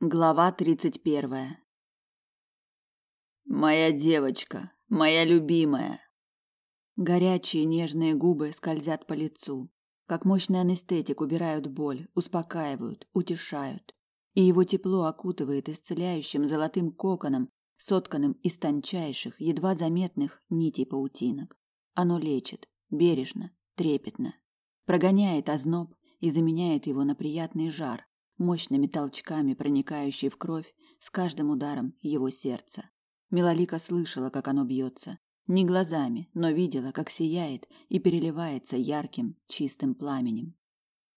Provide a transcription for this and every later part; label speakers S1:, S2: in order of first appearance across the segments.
S1: Глава тридцать первая. Моя девочка, моя любимая. Горячие нежные губы скользят по лицу, как мощный анестетик убирают боль, успокаивают, утешают. И его тепло окутывает исцеляющим золотым коконом, сотканным из тончайших, едва заметных нитей паутинок. Оно лечит, бережно, трепетно, прогоняет озноб и заменяет его на приятный жар, мощными толчками проникающий в кровь с каждым ударом его сердца. Милолика слышала, как оно бьется, не глазами, но видела, как сияет и переливается ярким, чистым пламенем.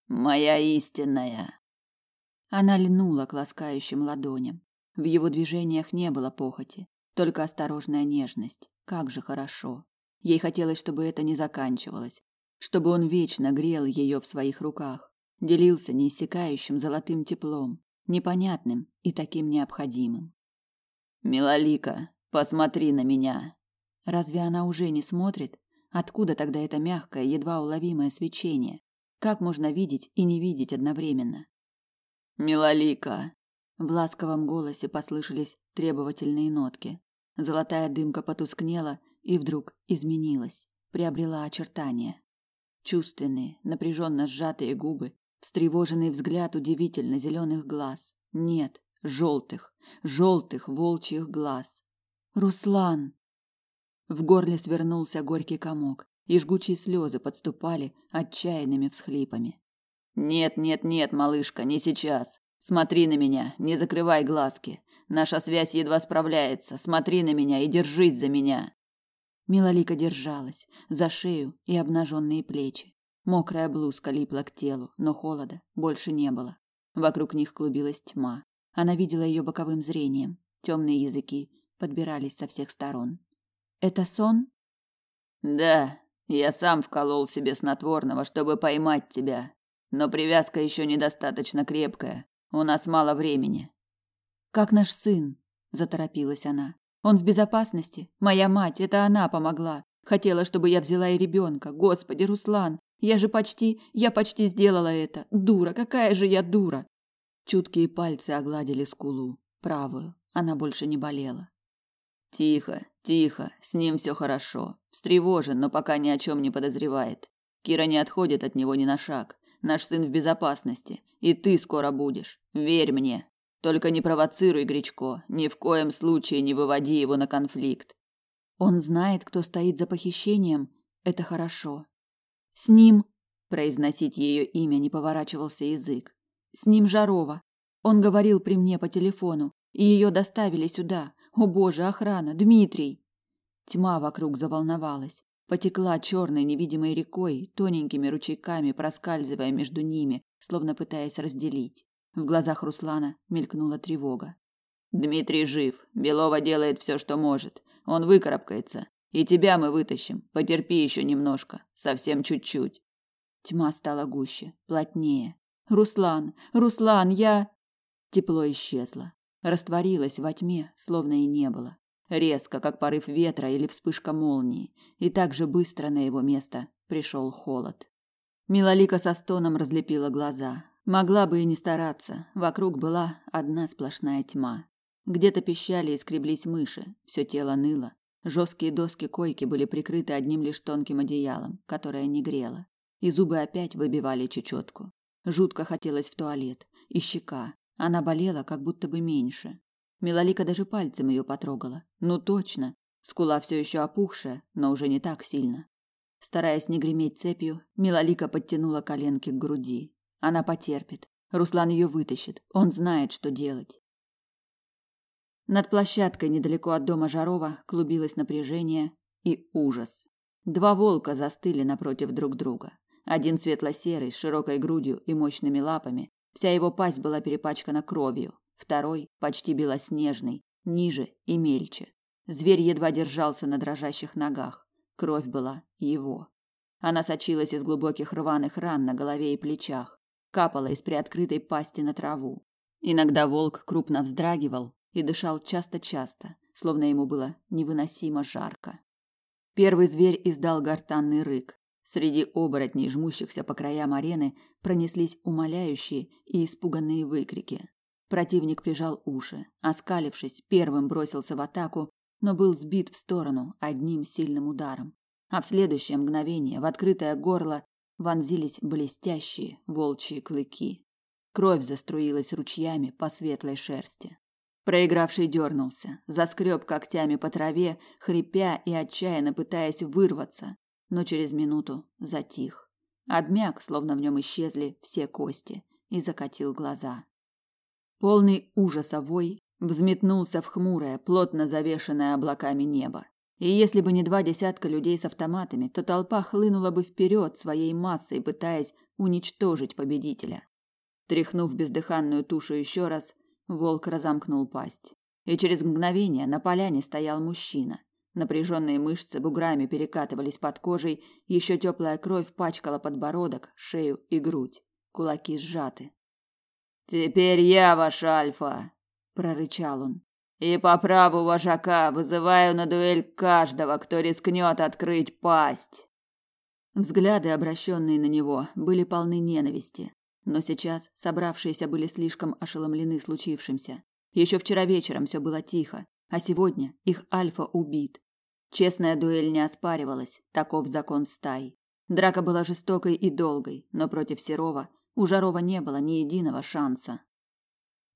S1: Моя истинная. Она льнула к ласкающим ладоням. В его движениях не было похоти, только осторожная нежность. Как же хорошо. Ей хотелось, чтобы это не заканчивалось, чтобы он вечно грел ее в своих руках, делился неиссякающим золотым теплом, непонятным и таким необходимым. Милолика, посмотри на меня. Разве она уже не смотрит? Откуда тогда это мягкое, едва уловимое свечение? Как можно видеть и не видеть одновременно? Милолика. В ласковом голосе послышались требовательные нотки. Золотая дымка потускнела и вдруг изменилась, приобрела очертания. Чувственные, напряженно сжатые губы Встревоженный взгляд удивительно зеленых глаз. Нет, желтых, желтых волчьих глаз. Руслан! В горле свернулся горький комок, и жгучие слезы подступали отчаянными всхлипами. Нет, нет, нет, малышка, не сейчас. Смотри на меня, не закрывай глазки. Наша связь едва справляется. Смотри на меня и держись за меня. Милолика держалась за шею и обнаженные плечи. Мокрая блузка липла к телу, но холода больше не было. Вокруг них клубилась тьма. Она видела ее боковым зрением. Темные языки подбирались со всех сторон. Это сон? Да, я сам вколол себе снотворного, чтобы поймать тебя. Но привязка еще недостаточно крепкая. У нас мало времени. Как наш сын? заторопилась она. Он в безопасности? Моя мать, это она помогла. Хотела, чтобы я взяла и ребенка. Господи, Руслан, я же почти, я почти сделала это. Дура, какая же я дура. Чуткие пальцы огладили скулу, правую. Она больше не болела. Тихо, тихо, с ним все хорошо. Встревожен, но пока ни о чем не подозревает. Кира не отходит от него ни на шаг. Наш сын в безопасности, и ты скоро будешь. Верь мне. Только не провоцируй Гречко, ни в коем случае не выводи его на конфликт. Он знает, кто стоит за похищением. Это хорошо. С ним, произносить ее имя не поворачивался язык. С ним Жарова. Он говорил при мне по телефону, и ее доставили сюда. О боже, охрана, Дмитрий. Тьма вокруг заволновалась, потекла черной невидимой рекой, тоненькими ручейками проскальзывая между ними, словно пытаясь разделить. В глазах Руслана мелькнула тревога. Дмитрий жив. Белова делает все, что может. Он выкарабкается. И тебя мы вытащим. Потерпи еще немножко, совсем чуть-чуть. Тьма стала гуще, плотнее. Руслан, Руслан, я Тепло исчезло, растворилось во тьме, словно и не было. Резко, как порыв ветра или вспышка молнии, и так же быстро на его место пришел холод. Милолика со стоном разлепила глаза. Могла бы и не стараться, вокруг была одна сплошная тьма. Где-то пищали и скреблись мыши, все тело ныло, Жесткие доски койки были прикрыты одним лишь тонким одеялом, которое не грело, и зубы опять выбивали чечетку. Жутко хотелось в туалет, и щека. Она болела, как будто бы меньше. Милолика даже пальцем ее потрогала. Ну точно, скула все еще опухшая, но уже не так сильно. Стараясь не греметь цепью, Милолика подтянула коленки к груди. Она потерпит. Руслан ее вытащит. Он знает, что делать. Над площадкой недалеко от дома Жарова клубилось напряжение и ужас. Два волка застыли напротив друг друга. Один светло-серый, с широкой грудью и мощными лапами, вся его пасть была перепачкана кровью. Второй, почти белоснежный, ниже и мельче. Зверь едва держался на дрожащих ногах. Кровь была его. Она сочилась из глубоких рваных ран на голове и плечах, капала из приоткрытой пасти на траву. Иногда волк крупно вздрагивал, и дышал часто-часто, словно ему было невыносимо жарко. Первый зверь издал гортанный рык. Среди оборотней, жмущихся по краям арены, пронеслись умоляющие и испуганные выкрики. Противник прижал уши, оскалившись, первым бросился в атаку, но был сбит в сторону одним сильным ударом. А в следующее мгновение в открытое горло вонзились блестящие волчьи клыки. Кровь заструилась ручьями по светлой шерсти. Проигравший дернулся, заскреб когтями по траве, хрипя и отчаянно пытаясь вырваться, но через минуту затих. Обмяк, словно в нем исчезли все кости, и закатил глаза. Полный ужаса вой взметнулся в хмурое, плотно завешенное облаками небо. И если бы не два десятка людей с автоматами, то толпа хлынула бы вперед своей массой, пытаясь уничтожить победителя. Тряхнув бездыханную тушу еще раз, волк разомкнул пасть. И через мгновение на поляне стоял мужчина. Напряженные мышцы буграми перекатывались под кожей, еще теплая кровь пачкала подбородок, шею и грудь. Кулаки сжаты. Теперь я ваш альфа, прорычал он. И по праву вожака вызываю на дуэль каждого, кто рискнет открыть пасть. Взгляды, обращенные на него, были полны ненависти, но сейчас собравшиеся были слишком ошеломлены случившимся. Еще вчера вечером все было тихо, а сегодня их альфа убит. Честная дуэль не оспаривалась, таков закон стаи. Драка была жестокой и долгой, но против Серова у Жарова не было ни единого шанса.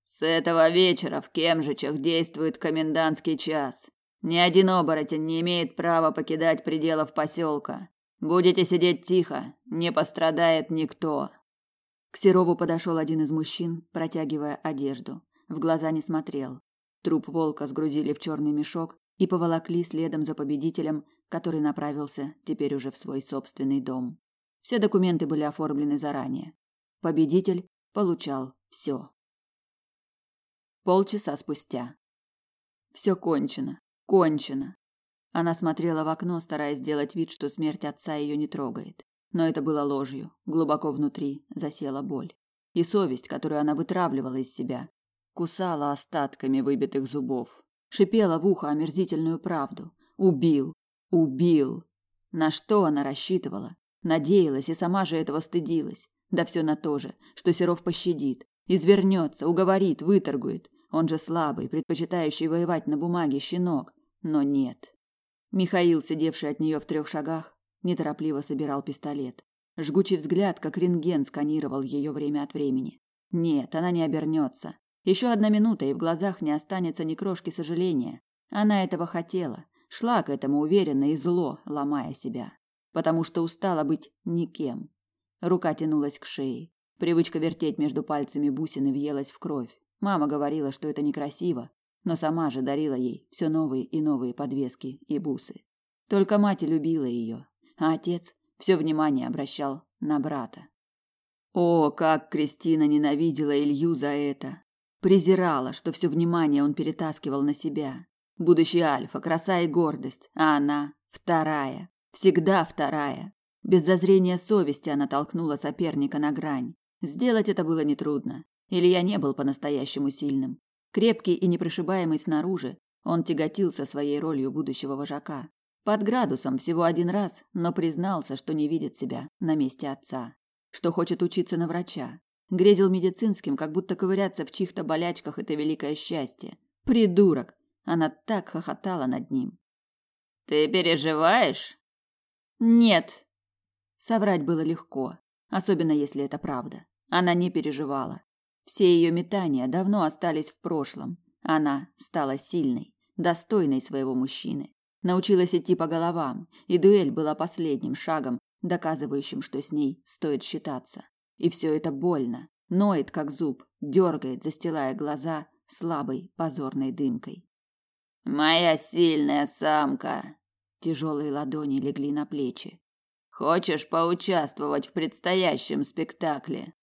S1: С этого вечера в Кемжичах действует комендантский час. Ни один оборотень не имеет права покидать пределов поселка. Будете сидеть тихо, не пострадает никто. К Серову подошел один из мужчин, протягивая одежду. В глаза не смотрел. Труп волка сгрузили в черный мешок и поволокли следом за победителем, который направился теперь уже в свой собственный дом. Все документы были оформлены заранее. Победитель получал все. Полчаса спустя. Все кончено. Кончено. Она смотрела в окно, стараясь сделать вид, что смерть отца ее не трогает. Но это было ложью. Глубоко внутри засела боль. И совесть, которую она вытравливала из себя, кусала остатками выбитых зубов. Шипела в ухо омерзительную правду. Убил. Убил. На что она рассчитывала? Надеялась и сама же этого стыдилась. Да все на то же, что Серов пощадит, извернется, уговорит, выторгует. Он же слабый, предпочитающий воевать на бумаге щенок. Но нет. Михаил, сидевший от нее в трех шагах, неторопливо собирал пистолет. Жгучий взгляд, как рентген, сканировал ее время от времени. Нет, она не обернется. Еще одна минута, и в глазах не останется ни крошки сожаления. Она этого хотела, шла к этому уверенно и зло, ломая себя, потому что устала быть никем. Рука тянулась к шее. Привычка вертеть между пальцами бусины въелась в кровь. Мама говорила, что это некрасиво, но сама же дарила ей все новые и новые подвески и бусы. Только мать любила ее, а отец все внимание обращал на брата. О, как Кристина ненавидела Илью за это! Презирала, что все внимание он перетаскивал на себя. Будущий Альфа, краса и гордость, а она вторая, всегда вторая. Без зазрения совести она толкнула соперника на грань. Сделать это было нетрудно. Илья не был по-настоящему сильным. Крепкий и непрошибаемый снаружи, он тяготился своей ролью будущего вожака. Под градусом всего один раз, но признался, что не видит себя на месте отца, что хочет учиться на врача. Грезил медицинским, как будто ковыряться в чьих-то болячках это великое счастье. Придурок! Она так хохотала над ним. Ты переживаешь? Нет, Соврать было легко, особенно если это правда. Она не переживала. Все ее метания давно остались в прошлом. Она стала сильной, достойной своего мужчины. Научилась идти по головам, и дуэль была последним шагом, доказывающим, что с ней стоит считаться. И все это больно, ноет как зуб, дергает, застилая глаза слабой позорной дымкой. Моя сильная самка. Тяжелые ладони легли на плечи. Хочешь поучаствовать в предстоящем спектакле?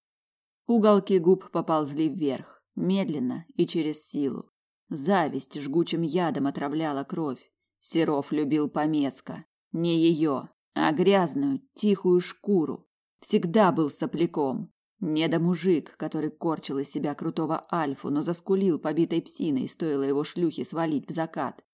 S1: Уголки губ поползли вверх, медленно и через силу. Зависть жгучим ядом отравляла кровь. Серов любил помеска, не ее, а грязную, тихую шкуру. Всегда был сопляком. Не да мужик, который корчил из себя крутого альфу, но заскулил побитой псиной, стоило его шлюхе свалить в закат.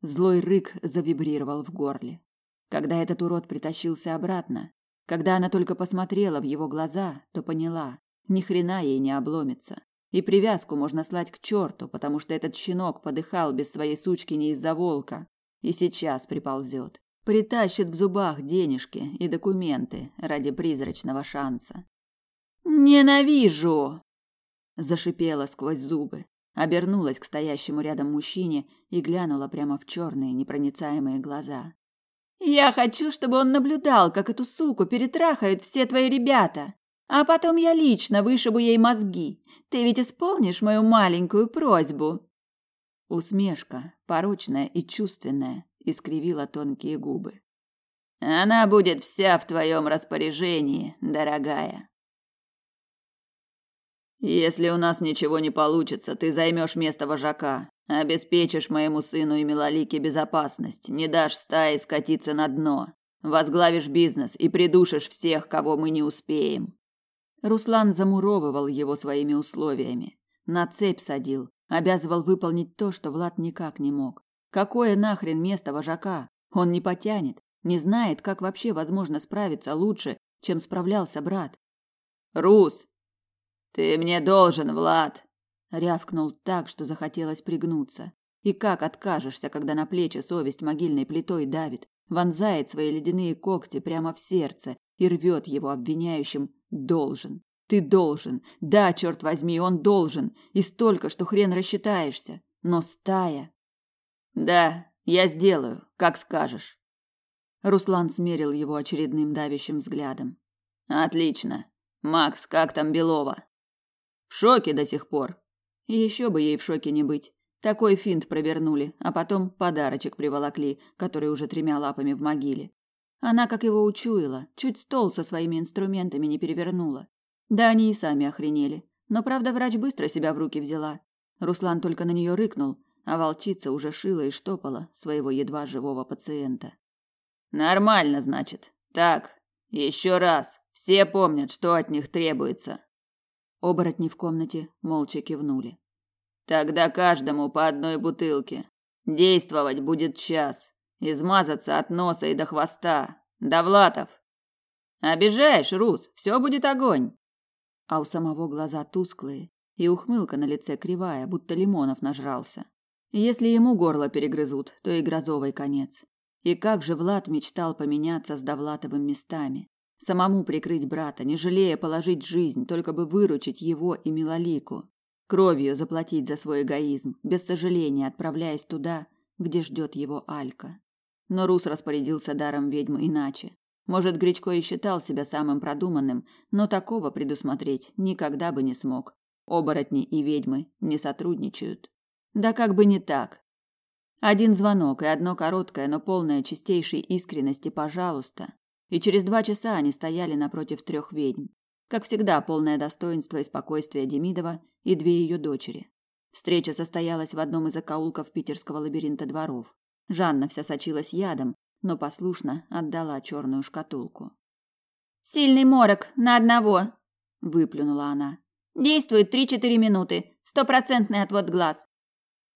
S1: Злой рык завибрировал в горле. Когда этот урод притащился обратно, когда она только посмотрела в его глаза, то поняла, ни хрена ей не обломится. И привязку можно слать к черту, потому что этот щенок подыхал без своей сучки не из-за волка. И сейчас приползет. Притащит в зубах денежки и документы ради призрачного шанса. «Ненавижу!» Зашипела сквозь зубы, обернулась к стоящему рядом мужчине и глянула прямо в черные непроницаемые глаза. «Я хочу, чтобы он наблюдал, как эту суку перетрахают все твои ребята!» А потом я лично вышибу ей мозги. Ты ведь исполнишь мою маленькую просьбу. Усмешка, порочная и чувственная, искривила тонкие губы. Она будет вся в твоем распоряжении, дорогая. Если у нас ничего не получится, ты займешь место вожака, обеспечишь моему сыну и Милолике безопасность, не дашь стае скатиться на дно, возглавишь бизнес и придушишь всех, кого мы не успеем. Руслан замуровывал его своими условиями, на цепь садил, обязывал выполнить то, что Влад никак не мог. Какое нахрен место вожака? Он не потянет, не знает, как вообще возможно справиться лучше, чем справлялся брат. Рус, ты мне должен, Влад, рявкнул так, что захотелось пригнуться. И как откажешься, когда на плечи совесть могильной плитой давит, вонзает свои ледяные когти прямо в сердце и рвет его обвиняющим Должен. Ты должен. Да, черт возьми, он должен. И столько, что хрен рассчитаешься. Но стая... Да, я сделаю, как скажешь. Руслан смерил его очередным давящим взглядом. Отлично. Макс, как там Белова? В шоке до сих пор. Еще бы ей в шоке не быть. Такой финт провернули, а потом подарочек приволокли, который уже тремя лапами в могиле. Она, как его учуяла, чуть стол со своими инструментами не перевернула. Да они и сами охренели. Но, правда, врач быстро себя в руки взяла. Руслан только на нее рыкнул, а волчица уже шила и штопала своего едва живого пациента. «Нормально, значит. Так, еще раз. Все помнят, что от них требуется». Оборотни в комнате молча кивнули. «Тогда каждому по одной бутылке. Действовать будет час. Измазаться от носа и до хвоста. Довлатов. Обижаешь, Рус, все будет огонь. А у самого глаза тусклые и ухмылка на лице кривая, будто лимонов нажрался. Если ему горло перегрызут, то и грозовый конец. И как же Влад мечтал поменяться с Довлатовым местами, самому прикрыть брата, не жалея положить жизнь, только бы выручить его и Милолику, кровью заплатить за свой эгоизм, без сожаления отправляясь туда, где ждет его Алька. Но Рус распорядился даром ведьмы иначе. Может, Гречко и считал себя самым продуманным, но такого предусмотреть никогда бы не смог. Оборотни и ведьмы не сотрудничают. Да как бы не так. Один звонок и одно короткое, но полное чистейшей искренности «пожалуйста». И через два часа они стояли напротив трех ведьм. Как всегда, полное достоинство и спокойствие Демидова и две ее дочери. Встреча состоялась в одном из закоулков питерского лабиринта дворов. Жанна вся сочилась ядом, но послушно отдала черную шкатулку. «Сильный морок на одного!» – выплюнула она. «Действует три-четыре минуты. Стопроцентный отвод глаз».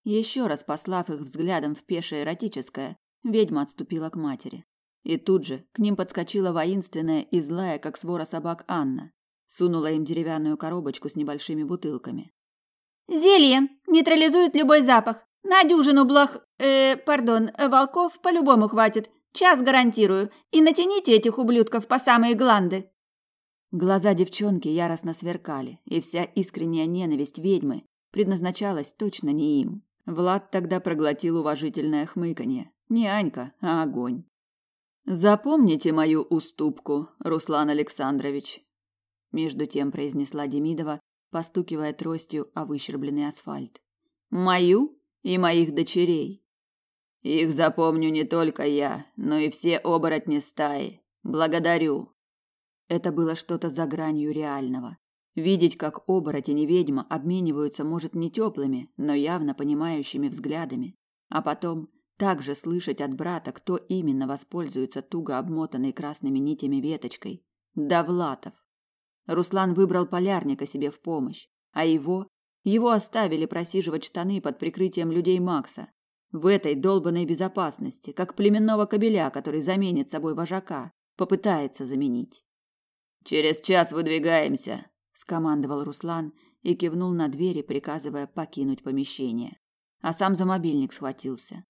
S1: Еще раз послав их взглядом в пешее эротическое, ведьма отступила к матери. И тут же к ним подскочила воинственная и злая, как свора собак, Анна. Сунула им деревянную коробочку с небольшими бутылками. «Зелье! Нейтрализует любой запах! На дюжину блох... Э, пардон, волков по-любому хватит. Час гарантирую. И натяните этих ублюдков по самые гланды. Глаза девчонки яростно сверкали, и вся искренняя ненависть ведьмы предназначалась точно не им. Влад тогда проглотил уважительное хмыканье. Не Анька, а огонь. Запомните мою уступку, Руслан Александрович, между тем произнесла Демидова, постукивая тростью о выщербленный асфальт. Мою и моих дочерей. Их запомню не только я, но и все оборотни стаи. Благодарю. Это было что-то за гранью реального. Видеть, как оборотень и ведьма обмениваются, может, не теплыми, но явно понимающими взглядами, а потом также слышать от брата, кто именно воспользуется туго обмотанной красными нитями веточкой. Давлатов. Руслан выбрал полярника себе в помощь, а его его оставили просиживать штаны под прикрытием людей Макса. В этой долбанной безопасности, как племенного кобеля, который заменит собой вожака, попытается заменить. «Через час выдвигаемся», – скомандовал Руслан, и кивнул на двери, приказывая покинуть помещение. А сам за мобильник схватился.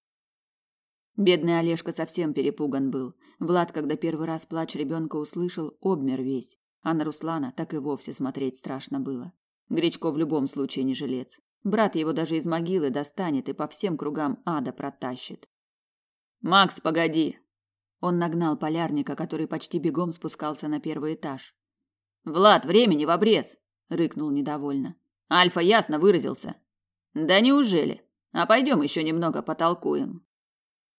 S1: Бедный Олежка совсем перепуган был. Влад, когда первый раз плач ребенка услышал, обмер весь. А на Руслана так и вовсе смотреть страшно было. Гречко в любом случае не жилец. Брат его даже из могилы достанет и по всем кругам ада протащит. «Макс, погоди!» Он нагнал полярника, который почти бегом спускался на первый этаж. «Влад, времени в обрез!» – рыкнул недовольно. «Альфа ясно выразился». «Да неужели? А пойдем еще немного потолкуем».